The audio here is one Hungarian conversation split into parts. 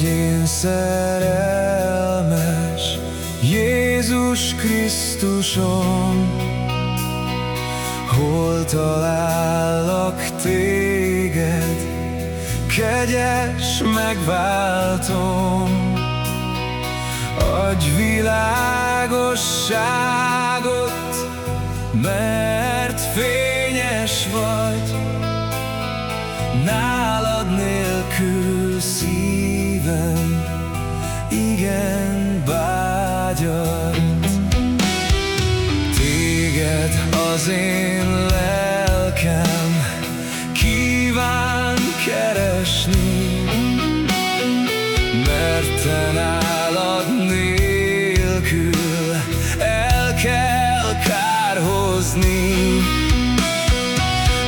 hogy én szerelmes Jézus Krisztusom. Hol talállak téged, kegyes megváltom. Adj világosságot, meg az én lelkem kíván keresni, mert te nálad nélkül el kell kárhozni.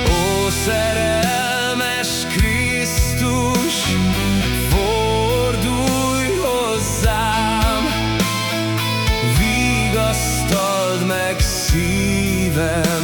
Ó, szerelmes Krisztus, fordulj hozzám, vigasztald meg there